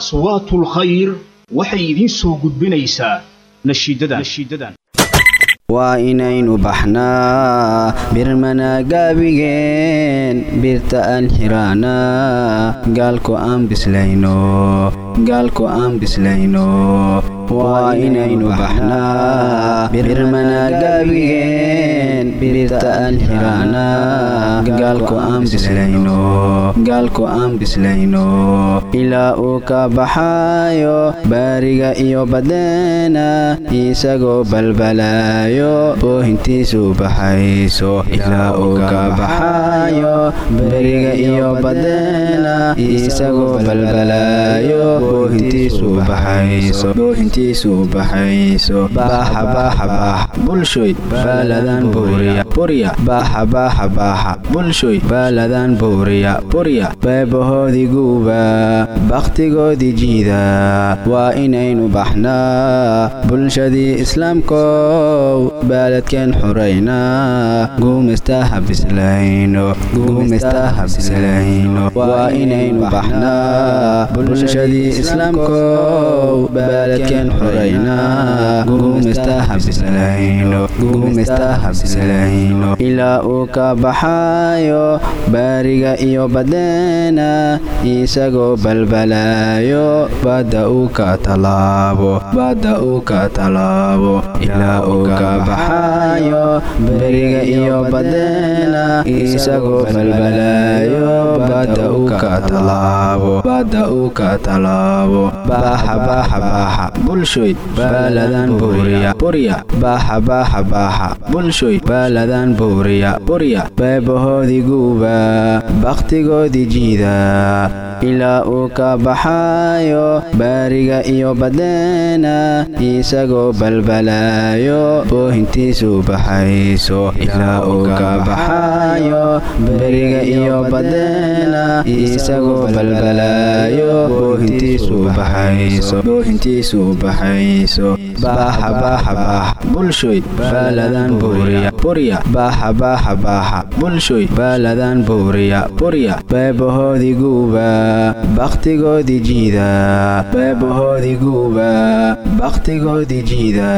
aswaatul khayr waxay idiin soo gudbinaysaa nashiidadan. Waa inaynu baxnaa birmana gaabigeen birta aan xiraanaa. Gaalku aan bislayno gaalku aan bislayno. Waa inaynu baxnaa birmana gaabigeen birta aan xiraanaa gaalku aan bislayno gaalku aan bislayno ilaa uu ka baxaayo baariga iyo badeena isagoo balbalaayo boohintiisu baxayso ilaa uu ka baxaayo beriga iyo badeena isagoo balbalaayo boohintiisu baxayso boohintiisu baxayso baaxa baaxa baaxa bulshoy baaladan buuriya burya baaxa baaxa baaxa bulshoy baaladan buuriya burya beebahoodii guuba bakhtigoodii jiida. Waa inaynu baxnaa bulshadii islaamkow baaladkeen xuraynaa bislayno guumistaha bislayno waa inaynu baxnaa bulshadii islaamkow baaladkeen xuraynaa bislayno guumistaha bislayno ilaa uu ka baxaayo baariga iyo badeena isagoo balbalaayo badda uu ka talaabo badda uu ka talaabo ilaa uu ka baxaayo beriga iyo badeena isagoo balbalaayo badda uu ka talaabo badda uu ka talaabo baaxa baaxa baaxa bulshoy baaladan buuriya burya baaxa baaxa baaxa bulshoy baaladan buuriya burya beebahoodii guuba bakhtigoodii jiida ilaa uu ka baxaayo baariga iyo badeena isagoo balbalaayo boohintiisu baxayso ilaa uu ka baxaayo beriga iyo badeena isagoo balbalaayo boohintiisu baxayso baaxa baaxa baaxa bulshoy baaladan buuriya burya baaxa baaxa baaxa bulshoy baaladan buuriya burya beebahoodii guuba bakhtigoodii jiida. Beebahoodii guuba bakhtigoodii jiida